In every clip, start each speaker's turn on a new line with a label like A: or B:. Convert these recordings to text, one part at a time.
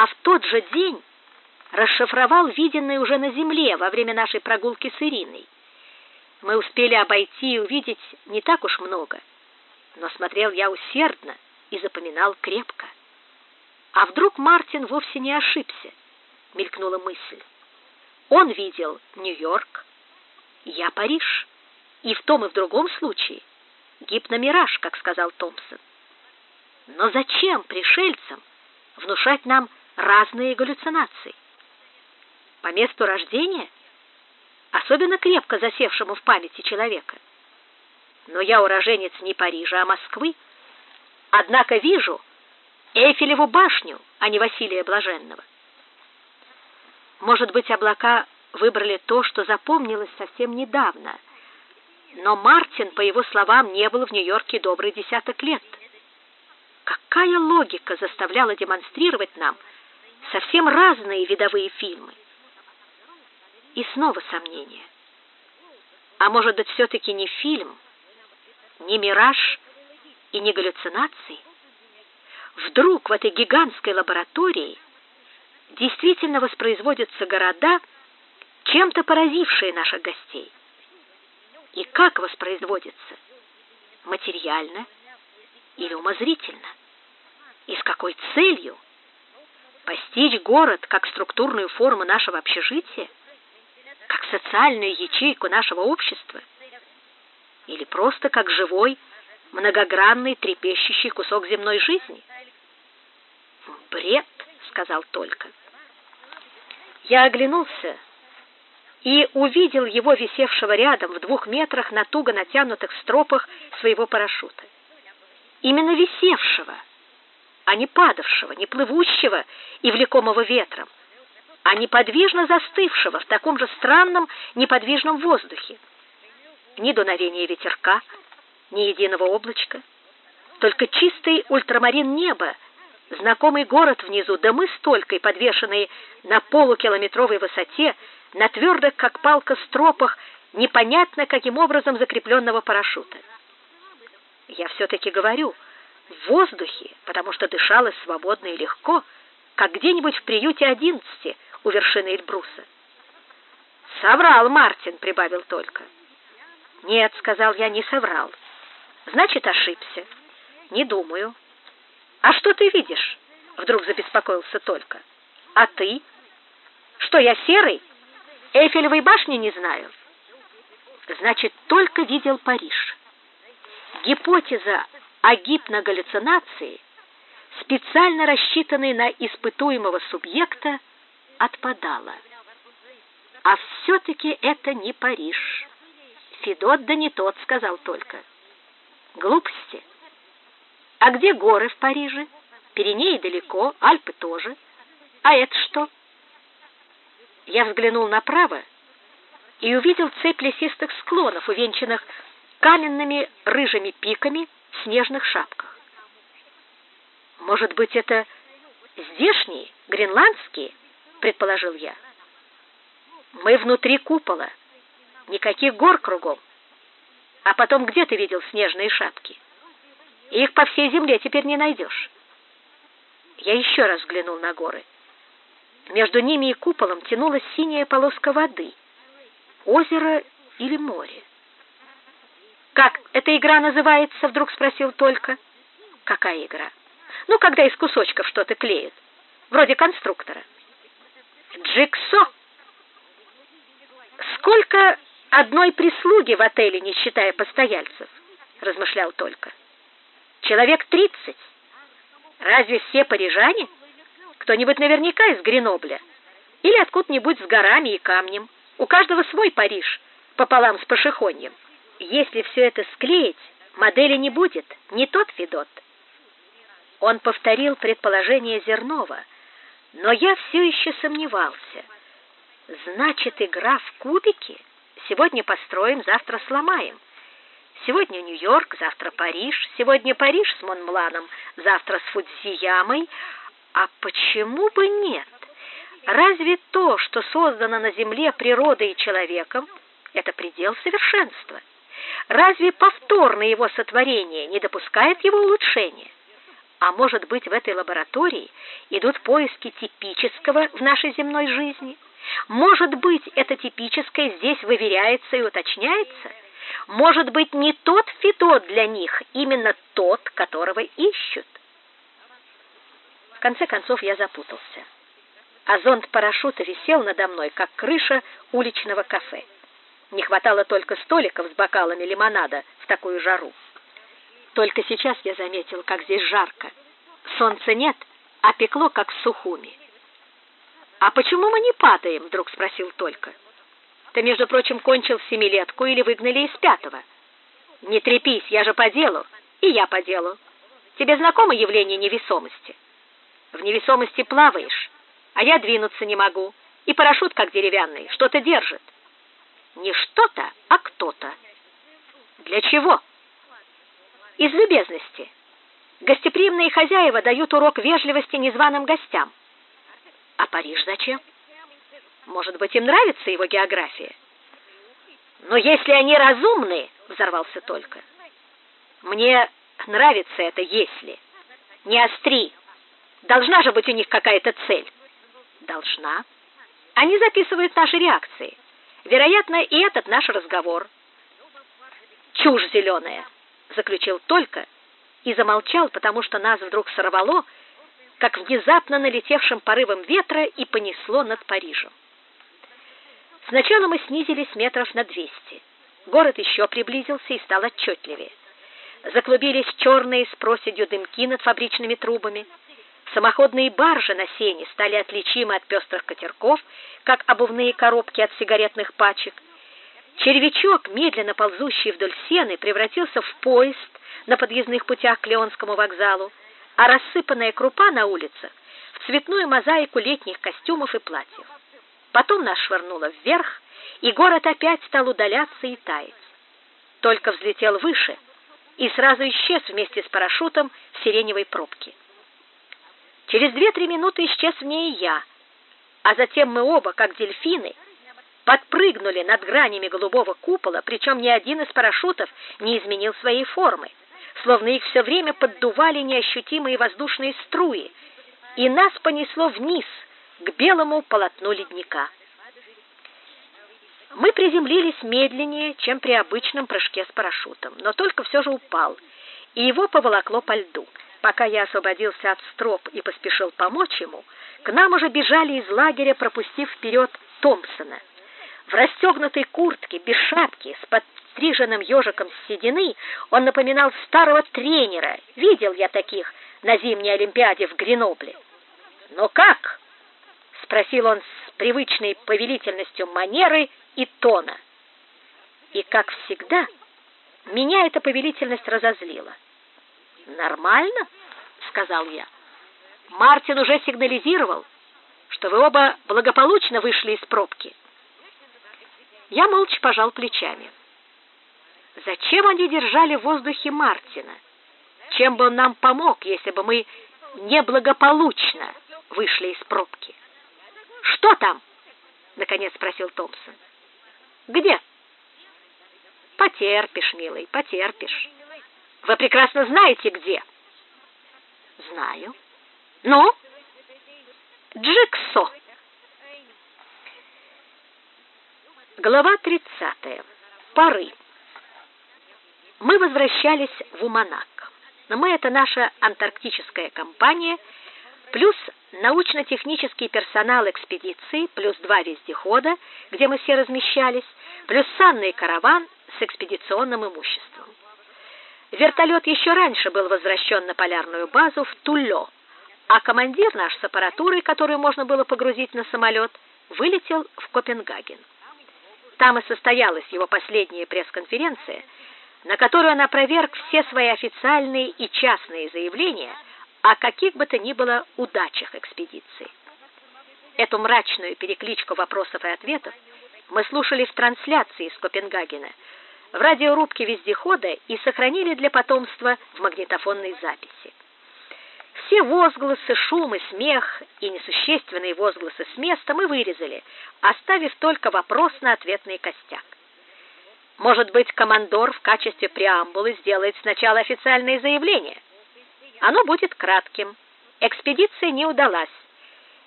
A: а в тот же день расшифровал виденное уже на земле во время нашей прогулки с Ириной. Мы успели обойти и увидеть не так уж много, но смотрел я усердно и запоминал крепко. А вдруг Мартин вовсе не ошибся? мелькнула мысль. Он видел Нью-Йорк, я Париж, и в том и в другом случае гипномираж, как сказал Томпсон. Но зачем пришельцам внушать нам разные галлюцинации? По месту рождения, особенно крепко засевшему в памяти человека. Но я уроженец не Парижа, а Москвы. Однако вижу Эйфелеву башню, а не Василия Блаженного. Может быть, облака выбрали то, что запомнилось совсем недавно. Но Мартин, по его словам, не был в Нью-Йорке добрый десяток лет. Какая логика заставляла демонстрировать нам совсем разные видовые фильмы? И снова сомнение. А может быть, все таки не фильм, не мираж и не галлюцинации? Вдруг в этой гигантской лаборатории действительно воспроизводятся города, чем-то поразившие наших гостей. И как воспроизводятся? Материально или умозрительно? И с какой целью? Постичь город как структурную форму нашего общежития, как социальную ячейку нашего общества, или просто как живой, многогранный, трепещущий кусок земной жизни? Бред, сказал только. Я оглянулся и увидел его висевшего рядом в двух метрах на туго натянутых стропах своего парашюта. Именно висевшего, а не падавшего, не плывущего и влекомого ветром, а неподвижно застывшего в таком же странном неподвижном воздухе. Ни дуновения ветерка, ни единого облачка, только чистый ультрамарин неба знакомый город внизу, да мы столько подвешенные на полукилометровой высоте, на твердых, как палка, стропах, непонятно каким образом закрепленного парашюта. Я все-таки говорю, в воздухе, потому что дышалось свободно и легко, как где-нибудь в приюте одиннадцати у вершины Эльбруса. «Соврал Мартин», — прибавил только. «Нет», — сказал я, — «не соврал. Значит, ошибся. Не думаю». А что ты видишь? Вдруг забеспокоился только. А ты? Что я серый? Эйфелевой башни не знаю. Значит, только видел Париж. Гипотеза о гипногаллюцинации, специально рассчитанной на испытуемого субъекта, отпадала. А все таки это не Париж. Федот да не тот, сказал только. Глупости. А где горы в Париже? Пиренеи далеко, Альпы тоже. А это что? Я взглянул направо и увидел цепь лесистых склонов, увенчанных каменными рыжими пиками снежных шапках. Может быть, это здешние, гренландские, предположил я. Мы внутри купола. Никаких гор кругом. А потом где ты видел снежные шапки? Их по всей земле теперь не найдешь. Я еще раз взглянул на горы. Между ними и куполом тянулась синяя полоска воды. Озеро или море? Как эта игра называется, вдруг спросил только. Какая игра? Ну, когда из кусочков что-то клеят, вроде конструктора. Джиксо. Сколько одной прислуги в отеле, не считая постояльцев, размышлял только. Человек тридцать. Разве все парижане? Кто-нибудь наверняка из Гренобля или откуда-нибудь с горами и камнем. У каждого свой Париж, пополам с Пашихоньем. Если все это склеить, модели не будет, не тот Федот. Он повторил предположение Зернова, но я все еще сомневался. Значит, игра в кубики сегодня построим, завтра сломаем. Сегодня Нью-Йорк, завтра Париж, сегодня Париж с Монбланом, завтра с Фудзиямой. А почему бы нет? Разве то, что создано на земле природой и человеком, это предел совершенства? Разве повторное его сотворение не допускает его улучшения? А может быть, в этой лаборатории идут поиски типического в нашей земной жизни? Может быть, это типическое здесь выверяется и уточняется? Может быть, не тот Федот для них, именно тот, которого ищут? В конце концов я запутался. А зонт парашюта висел надо мной, как крыша уличного кафе. Не хватало только столиков с бокалами лимонада в такую жару. Только сейчас я заметил, как здесь жарко. Солнца нет, а пекло, как в Сухуми. «А почему мы не падаем?» — вдруг спросил Только. «Ты, между прочим, кончил семилетку или выгнали из пятого?» «Не трепись, я же по делу, и я по делу. Тебе знакомо явление невесомости? В невесомости плаваешь, а я двинуться не могу, и парашют, как деревянный, что-то держит. Не что-то, а кто-то. Для чего?» «Из любезности. Гостеприимные хозяева дают урок вежливости незваным гостям. А Париж зачем? Может быть, им нравится его география? Но если они разумны, взорвался только. Мне нравится это если. Не остри. Должна же быть у них какая-то цель. Должна. Они записывают наши реакции. Вероятно, и этот наш разговор. Чушь зеленая, заключил только и замолчал, потому что нас вдруг сорвало, как внезапно налетевшим порывом ветра и понесло над Парижем. Сначала мы снизились метров на двести. Город еще приблизился и стал отчетливее. Заклубились черные с проседью дымки над фабричными трубами. Самоходные баржи на сене стали отличимы от пестрых катерков, как обувные коробки от сигаретных пачек. Червячок, медленно ползущий вдоль сены, превратился в поезд на подъездных путях к Леонскому вокзалу а рассыпанная крупа на улицах в цветную мозаику летних костюмов и платьев. Потом нас швырнуло вверх, и город опять стал удаляться и таять. Только взлетел выше и сразу исчез вместе с парашютом в сиреневой пробке. Через две-три минуты исчез в ней и я, а затем мы оба, как дельфины, подпрыгнули над гранями голубого купола, причем ни один из парашютов не изменил своей формы словно их все время поддували неощутимые воздушные струи, и нас понесло вниз, к белому полотну ледника. Мы приземлились медленнее, чем при обычном прыжке с парашютом, но только все же упал, и его поволокло по льду. Пока я освободился от строп и поспешил помочь ему, к нам уже бежали из лагеря, пропустив вперед Томпсона. В расстегнутой куртке, без шапки, с подстриженным ежиком седины, он напоминал старого тренера. Видел я таких на зимней Олимпиаде в Гренобле. «Но как?» — спросил он с привычной повелительностью манеры и тона. И, как всегда, меня эта повелительность разозлила. «Нормально?» — сказал я. «Мартин уже сигнализировал, что вы оба благополучно вышли из пробки». Я молча пожал плечами. Зачем они держали в воздухе Мартина? Чем бы он нам помог, если бы мы неблагополучно вышли из пробки? Что там? наконец спросил Томпсон. Где? Потерпишь, милый, потерпишь. Вы прекрасно знаете где. Знаю. Ну? Джиксо. Глава 30. Пары. Мы возвращались в Уманак. Мы это наша антарктическая компания плюс научно-технический персонал экспедиции, плюс два вездехода, где мы все размещались, плюс санный караван с экспедиционным имуществом. Вертолет еще раньше был возвращен на полярную базу в Тулло, а командир наш с аппаратурой, которую можно было погрузить на самолет, вылетел в Копенгаген. Там и состоялась его последняя пресс-конференция, на которую он опроверг все свои официальные и частные заявления о каких бы то ни было удачах экспедиции. Эту мрачную перекличку вопросов и ответов мы слушали в трансляции из Копенгагена, в радиорубке вездехода и сохранили для потомства в магнитофонной записи. Все возгласы, шум и смех и несущественные возгласы с места мы вырезали, оставив только вопрос на ответный костяк. Может быть, командор в качестве преамбулы сделает сначала официальное заявление. Оно будет кратким. Экспедиция не удалась.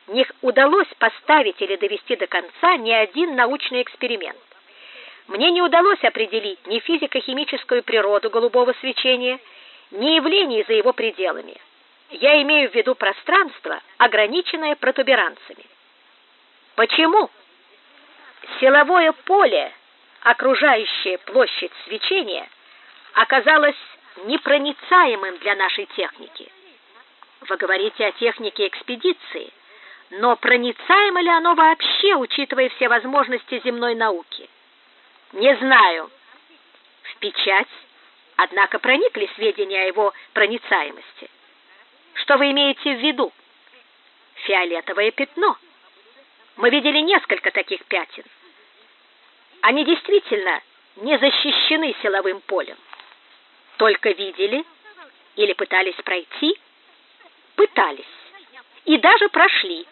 A: Не удалось поставить или довести до конца ни один научный эксперимент. Мне не удалось определить ни физико-химическую природу голубого свечения, ни явлений за его пределами. Я имею в виду пространство, ограниченное протуберанцами. Почему? Силовое поле, окружающее площадь свечения, оказалось непроницаемым для нашей техники. Вы говорите о технике экспедиции, но проницаемо ли оно вообще, учитывая все возможности земной науки? Не знаю. В печать, однако, проникли сведения о его проницаемости. Что вы имеете в виду? Фиолетовое пятно. Мы видели несколько таких пятен. Они действительно не защищены силовым полем. Только видели или пытались пройти? Пытались. И даже прошли.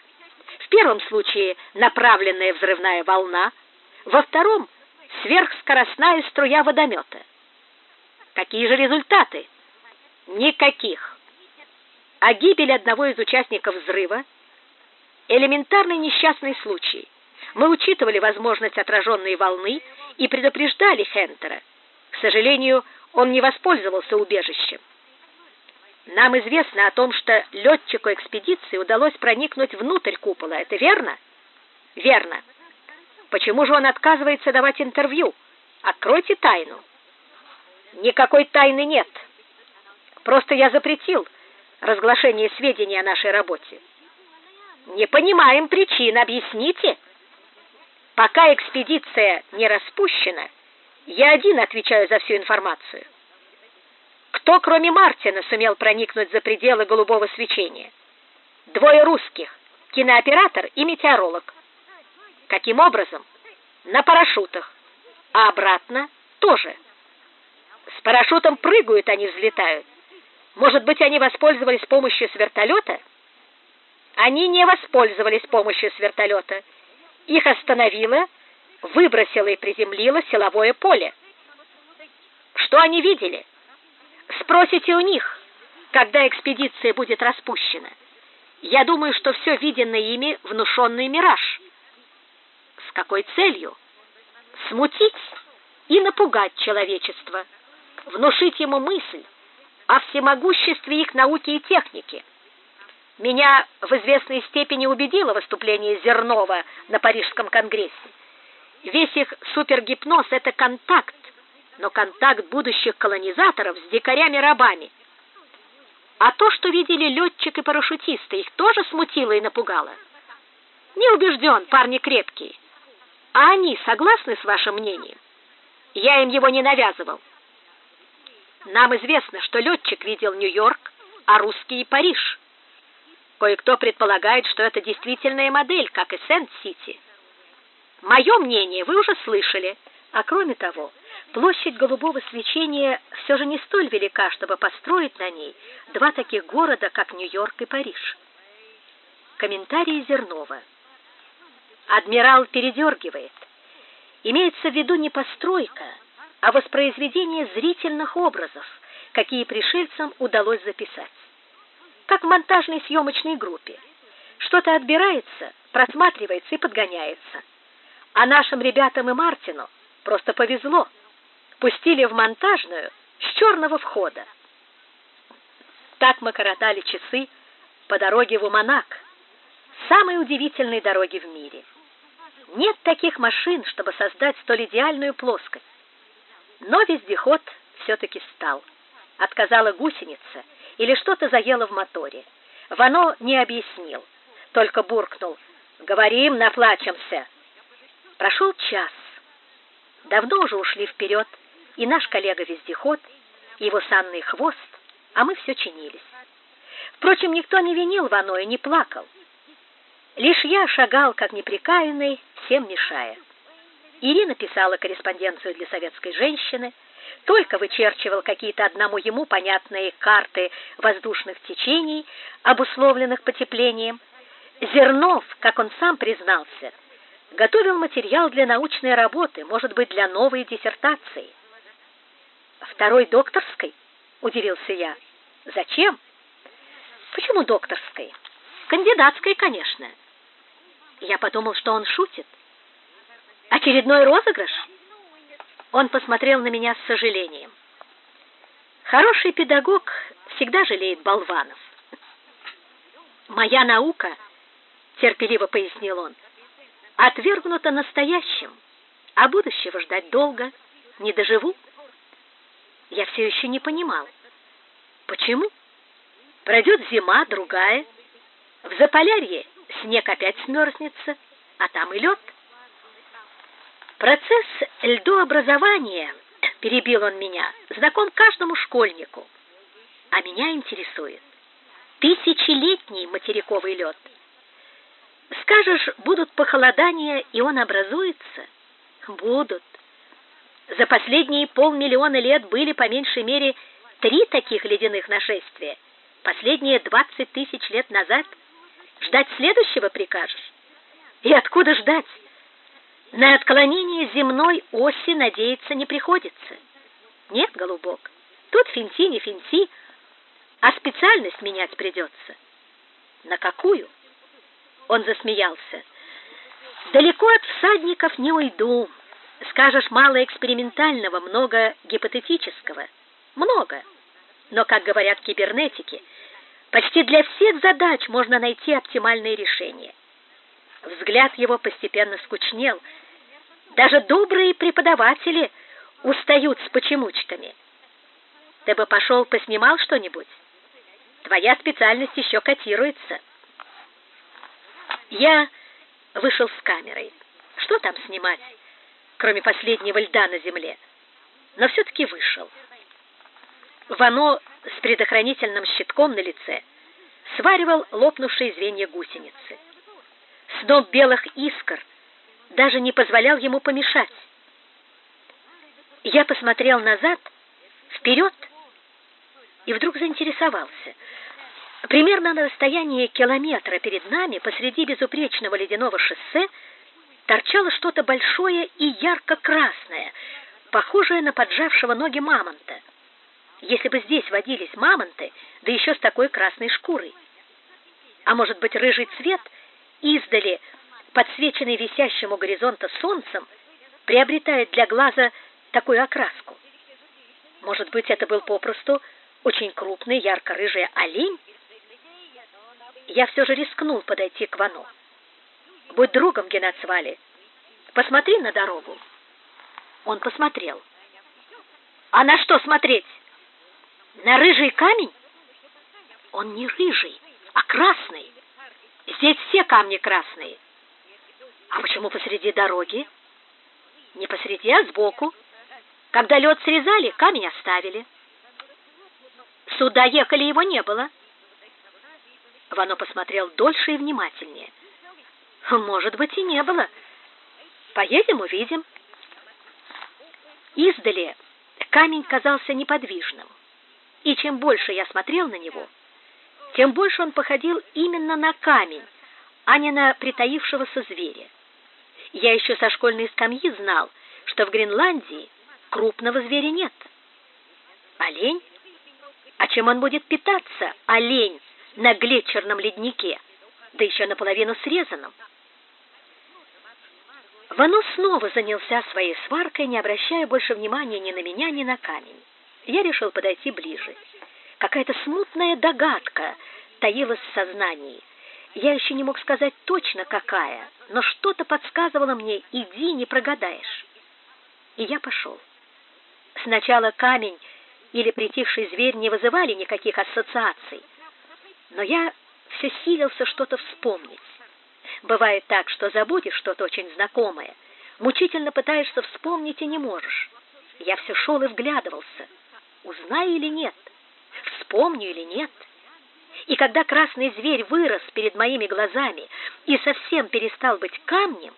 A: В первом случае направленная взрывная волна, во втором сверхскоростная струя водомета. Какие же результаты? Никаких. А гибель одного из участников взрыва – элементарный несчастный случай. Мы учитывали возможность отраженной волны и предупреждали Хентера. К сожалению, он не воспользовался убежищем. Нам известно о том, что летчику экспедиции удалось проникнуть внутрь купола. Это верно? Верно. Почему же он отказывается давать интервью? Откройте тайну. Никакой тайны нет. Просто я запретил разглашение сведений о нашей работе. Не понимаем причин, объясните. Пока экспедиция не распущена, я один отвечаю за всю информацию. Кто, кроме Мартина, сумел проникнуть за пределы голубого свечения? Двое русских, кинооператор и метеоролог. Каким образом? На парашютах. А обратно тоже. С парашютом прыгают, они взлетают. Может быть, они воспользовались помощью с вертолета? Они не воспользовались помощью с вертолета. Их остановило, выбросило и приземлило силовое поле. Что они видели? Спросите у них, когда экспедиция будет распущена. Я думаю, что все виденное ими внушенный мираж. С какой целью? Смутить и напугать человечество, внушить ему мысль о всемогуществе их науки и техники. Меня в известной степени убедило выступление Зернова на Парижском конгрессе. Весь их супергипноз — это контакт, но контакт будущих колонизаторов с дикарями-рабами. А то, что видели летчик и парашютисты, их тоже смутило и напугало. Не убежден, парни крепкие. А они согласны с вашим мнением? Я им его не навязывал. Нам известно, что летчик видел Нью-Йорк, а русский — Париж. Кое-кто предполагает, что это действительная модель, как и Сент-Сити. Мое мнение вы уже слышали. А кроме того, площадь голубого свечения все же не столь велика, чтобы построить на ней два таких города, как Нью-Йорк и Париж. Комментарий Зернова. Адмирал передергивает. Имеется в виду не постройка, а воспроизведение зрительных образов, какие пришельцам удалось записать. Как в монтажной съемочной группе. Что-то отбирается, просматривается и подгоняется. А нашим ребятам и Мартину просто повезло. Пустили в монтажную с черного входа. Так мы коротали часы по дороге в Уманак, самой удивительной дороге в мире. Нет таких машин, чтобы создать столь идеальную плоскость. Но вездеход все-таки стал. Отказала гусеница или что-то заело в моторе. Вано не объяснил, только буркнул. «Говорим, наплачемся». Прошел час. Давно уже ушли вперед и наш коллега-вездеход, его санный хвост, а мы все чинились. Впрочем, никто не винил Вано и не плакал. Лишь я шагал, как неприкаянный, всем мешая. Ирина писала корреспонденцию для советской женщины, только вычерчивал какие-то одному ему понятные карты воздушных течений, обусловленных потеплением. Зернов, как он сам признался, готовил материал для научной работы, может быть, для новой диссертации. «Второй докторской?» — удивился я. «Зачем? Почему докторской? Кандидатской, конечно. Я подумал, что он шутит. Очередной розыгрыш? Он посмотрел на меня с сожалением. Хороший педагог всегда жалеет болванов. Моя наука, терпеливо пояснил он, отвергнута настоящим, а будущего ждать долго не доживу. Я все еще не понимал. Почему? Пройдет зима, другая. В Заполярье снег опять смерзнется, а там и лед. Процесс льдообразования, перебил он меня, знаком каждому школьнику. А меня интересует тысячелетний материковый лед. Скажешь, будут похолодания, и он образуется? Будут. За последние полмиллиона лет были по меньшей мере три таких ледяных нашествия. Последние двадцать тысяч лет назад. Ждать следующего прикажешь? И откуда ждать? На отклонение земной оси надеяться не приходится. Нет, голубок, тут финти не финти, а специальность менять придется. На какую? Он засмеялся. Далеко от всадников не уйду. Скажешь, мало экспериментального, много гипотетического. Много. Но, как говорят кибернетики, почти для всех задач можно найти оптимальное решение. Взгляд его постепенно скучнел. Даже добрые преподаватели устают с почемучками. Ты бы пошел поснимал что-нибудь? Твоя специальность еще котируется. Я вышел с камерой. Что там снимать, кроме последнего льда на земле? Но все-таки вышел. Вано с предохранительным щитком на лице сваривал лопнувшие звенья гусеницы. Сноп белых искр даже не позволял ему помешать. Я посмотрел назад, вперед, и вдруг заинтересовался. Примерно на расстоянии километра перед нами, посреди безупречного ледяного шоссе, торчало что-то большое и ярко-красное, похожее на поджавшего ноги мамонта. Если бы здесь водились мамонты, да еще с такой красной шкурой. А может быть, рыжий цвет, издали, подсвеченный висящему горизонта солнцем, приобретает для глаза такую окраску. Может быть, это был попросту очень крупный ярко-рыжий олень? Я все же рискнул подойти к Вану. Будь другом, Генацвали. Посмотри на дорогу. Он посмотрел. А на что смотреть? На рыжий камень? Он не рыжий, а красный. Здесь все камни красные. А почему посреди дороги? Не посреди, а сбоку. Когда лед срезали, камень оставили. Сюда ехали, его не было. Вано посмотрел дольше и внимательнее. Может быть, и не было. Поедем, увидим. Издали камень казался неподвижным. И чем больше я смотрел на него, тем больше он походил именно на камень, а не на притаившегося зверя. Я еще со школьной скамьи знал, что в Гренландии крупного зверя нет. Олень? А чем он будет питаться, олень, на глетчерном леднике, да еще наполовину срезанном? Вано снова занялся своей сваркой, не обращая больше внимания ни на меня, ни на камень. Я решил подойти ближе. Какая-то смутная догадка таилась в сознании. Я еще не мог сказать точно какая, но что-то подсказывало мне: иди, не прогадаешь. И я пошел. Сначала камень или притихший зверь не вызывали никаких ассоциаций, но я все силился что-то вспомнить. Бывает так, что забудешь что-то очень знакомое, мучительно пытаешься вспомнить и не можешь. Я все шел и вглядывался, узнаю или нет, вспомню или нет. И когда красный зверь вырос перед моими глазами и совсем перестал быть камнем,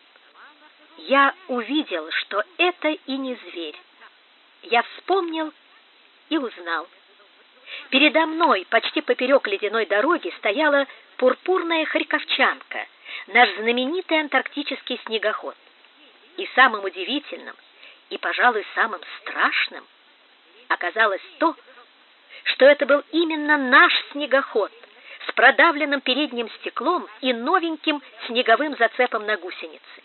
A: я увидел, что это и не зверь. Я вспомнил и узнал. Передо мной, почти поперек ледяной дороги, стояла пурпурная харьковчанка, наш знаменитый антарктический снегоход. И самым удивительным, и, пожалуй, самым страшным оказалось то, что это был именно наш снегоход с продавленным передним стеклом и новеньким снеговым зацепом на гусенице.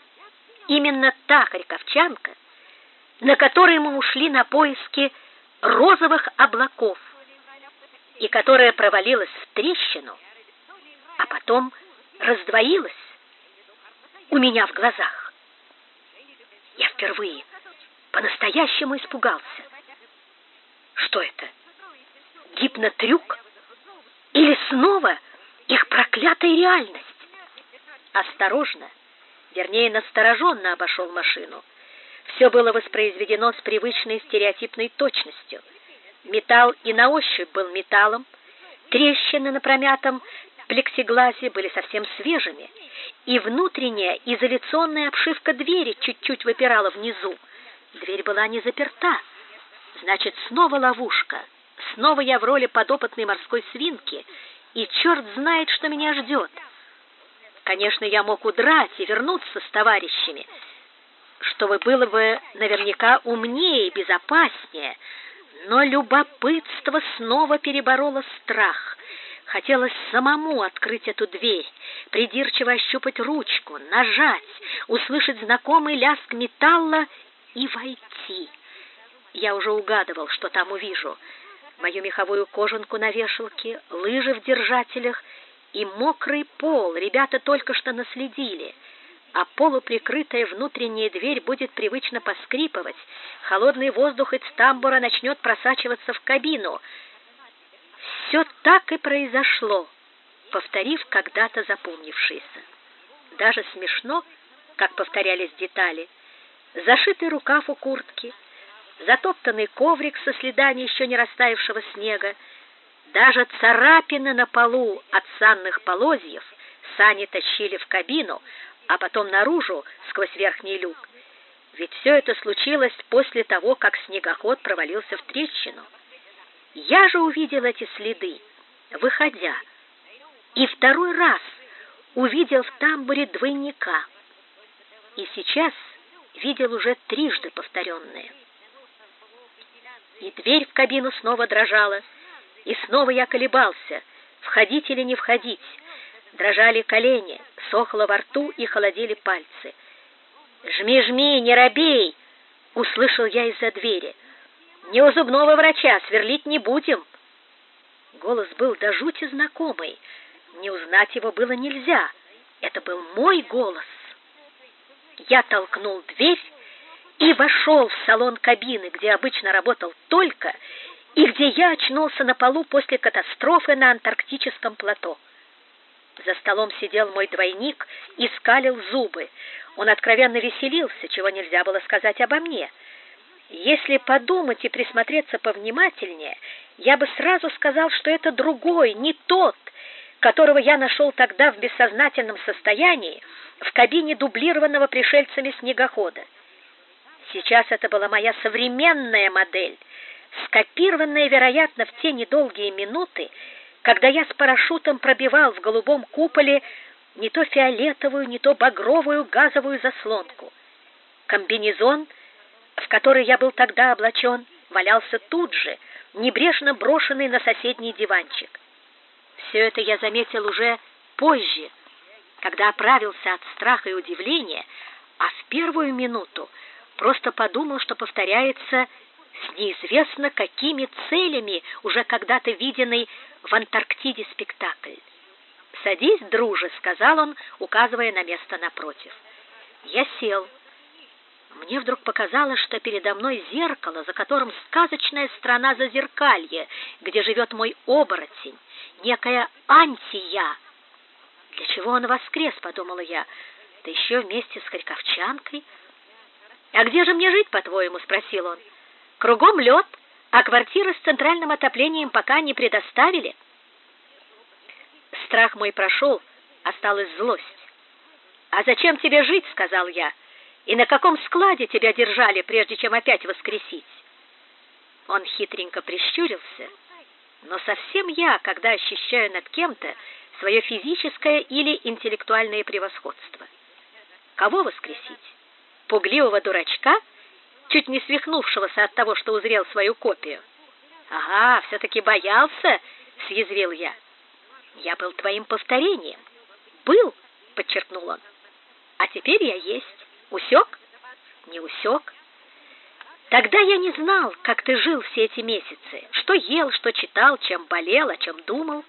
A: Именно та харьковчанка, на которой мы ушли на поиски розовых облаков, и которая провалилась в трещину, а потом раздвоилась у меня в глазах. Я впервые по-настоящему испугался. Что это? Гипнотрюк? Или снова их проклятая реальность? Осторожно, вернее, настороженно обошел машину. Все было воспроизведено с привычной стереотипной точностью. Металл и на ощупь был металлом, трещины на промятом плексигласе были совсем свежими, и внутренняя изоляционная обшивка двери чуть-чуть выпирала внизу. Дверь была не заперта. Значит, снова ловушка. Снова я в роли подопытной морской свинки, и черт знает, что меня ждет. Конечно, я мог удрать и вернуться с товарищами, что было бы наверняка умнее и безопаснее, но любопытство снова перебороло страх. Хотелось самому открыть эту дверь, придирчиво ощупать ручку, нажать, услышать знакомый лязг металла и войти. Я уже угадывал, что там увижу. Мою меховую кожанку на вешалке, лыжи в держателях и мокрый пол ребята только что наследили — а полуприкрытая внутренняя дверь будет привычно поскрипывать, холодный воздух из тамбура начнет просачиваться в кабину. Все так и произошло, повторив когда-то запомнившееся. Даже смешно, как повторялись детали. Зашитый рукав у куртки, затоптанный коврик со следами еще не растаявшего снега, даже царапины на полу от санных полозьев сани тащили в кабину, а потом наружу сквозь верхний люк. Ведь все это случилось после того, как снегоход провалился в трещину. Я же увидел эти следы, выходя, и второй раз увидел в тамбуре двойника. И сейчас видел уже трижды повторенные. И дверь в кабину снова дрожала, и снова я колебался, входить или не входить. Дрожали колени, сохло во рту и холодели пальцы. «Жми, жми, не робей!» — услышал я из-за двери. «Не у зубного врача, сверлить не будем!» Голос был до жути знакомый. Не узнать его было нельзя. Это был мой голос. Я толкнул дверь и вошел в салон кабины, где обычно работал только, и где я очнулся на полу после катастрофы на антарктическом плато. За столом сидел мой двойник и скалил зубы. Он откровенно веселился, чего нельзя было сказать обо мне. Если подумать и присмотреться повнимательнее, я бы сразу сказал, что это другой, не тот, которого я нашел тогда в бессознательном состоянии в кабине дублированного пришельцами снегохода. Сейчас это была моя современная модель, скопированная, вероятно, в те недолгие минуты, когда я с парашютом пробивал в голубом куполе не то фиолетовую, не то багровую газовую заслонку. Комбинезон, в который я был тогда облачен, валялся тут же, небрежно брошенный на соседний диванчик. Все это я заметил уже позже, когда оправился от страха и удивления, а в первую минуту просто подумал, что повторяется с неизвестно какими целями уже когда-то виденный в Антарктиде спектакль. «Садись, друже», — сказал он, указывая на место напротив. Я сел. Мне вдруг показалось, что передо мной зеркало, за которым сказочная страна Зазеркалье, где живет мой оборотень, некая антия. «Для чего он воскрес?» — подумала я. «Да еще вместе с Харьковчанкой». «А где же мне жить, по-твоему?» — спросил он. «Кругом лед, а квартиры с центральным отоплением пока не предоставили. Страх мой прошел, осталась злость. «А зачем тебе жить?» — сказал я. «И на каком складе тебя держали, прежде чем опять воскресить?» Он хитренько прищурился, но совсем я, когда ощущаю над кем-то свое физическое или интеллектуальное превосходство. Кого воскресить? Пугливого дурачка — чуть не свихнувшегося от того, что узрел свою копию. «Ага, все-таки боялся?» — съязвил я. Я был твоим повторением. Был, подчеркнул он. А теперь я есть. Усек? Не усек. Тогда я не знал, как ты жил все эти месяцы, что ел, что читал, чем болел, о чем думал.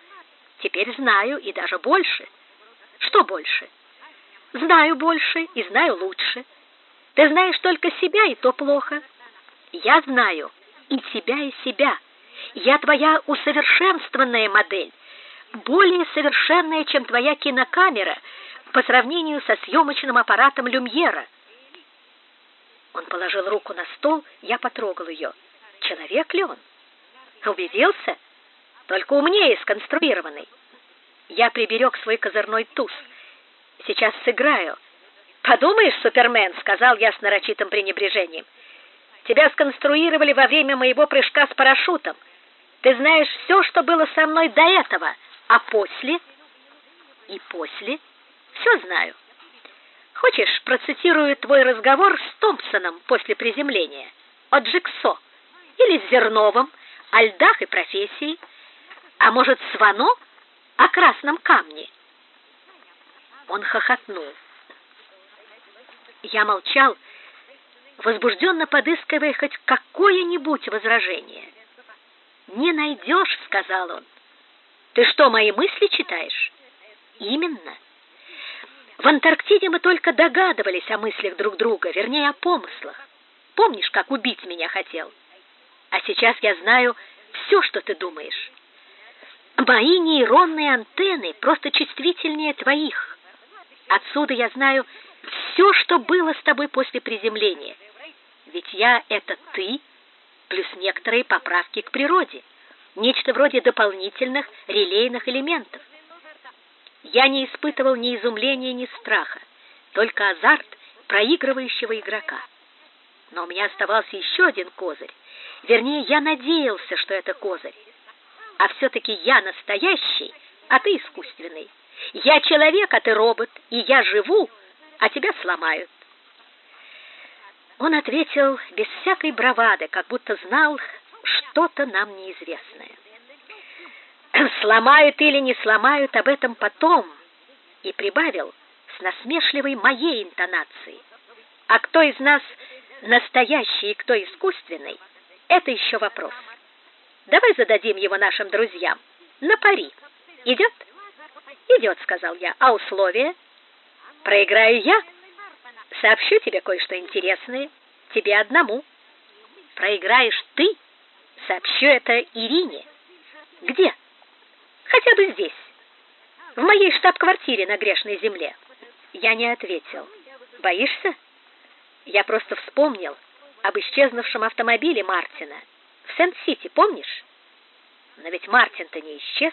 A: Теперь знаю и даже больше. Что больше? Знаю больше и знаю лучше. Ты знаешь только себя, и то плохо. Я знаю и тебя, и себя. Я твоя усовершенствованная модель, более совершенная, чем твоя кинокамера по сравнению со съемочным аппаратом Люмьера. Он положил руку на стол, я потрогал ее. Человек ли он? Убедился? Только умнее сконструированный. Я приберег свой козырной туз. Сейчас сыграю. Подумаешь, Супермен, сказал я с нарочитым пренебрежением. Тебя сконструировали во время моего прыжка с парашютом. Ты знаешь все, что было со мной до этого, а после? И после? Все знаю. Хочешь, процитирую твой разговор с Томпсоном после приземления о Джексо или с Зерновым о льдах и профессии, а может, с Вано о красном камне? Он хохотнул. Я молчал, возбужденно подыскивая хоть какое-нибудь возражение. «Не найдешь», — сказал он. «Ты что, мои мысли читаешь?» «Именно». В Антарктиде мы только догадывались о мыслях друг друга, вернее, о помыслах. Помнишь, как убить меня хотел? А сейчас я знаю все, что ты думаешь. Мои нейронные антенны просто чувствительнее твоих. Отсюда я знаю все, что было с тобой после приземления. Ведь я — это ты, плюс некоторые поправки к природе, нечто вроде дополнительных релейных элементов. Я не испытывал ни изумления, ни страха, только азарт проигрывающего игрока. Но у меня оставался еще один козырь. Вернее, я надеялся, что это козырь. А все-таки я настоящий, а ты искусственный. Я человек, а ты робот, и я живу, а тебя сломают. Он ответил без всякой бравады, как будто знал что-то нам неизвестное. «Сломают или не сломают, об этом потом», и прибавил с насмешливой моей интонацией. «А кто из нас настоящий и кто искусственный, это еще вопрос. Давай зададим его нашим друзьям на пари. Идет?» «Идет», — сказал я. «А условия?» «Проиграю я?» Сообщу тебе кое-что интересное, тебе одному. Проиграешь ты, сообщу это Ирине. Где? Хотя бы здесь, в моей штаб-квартире на грешной земле. Я не ответил. Боишься? Я просто вспомнил об исчезнувшем автомобиле Мартина в Сент-Сити, помнишь? Но ведь Мартин-то не исчез.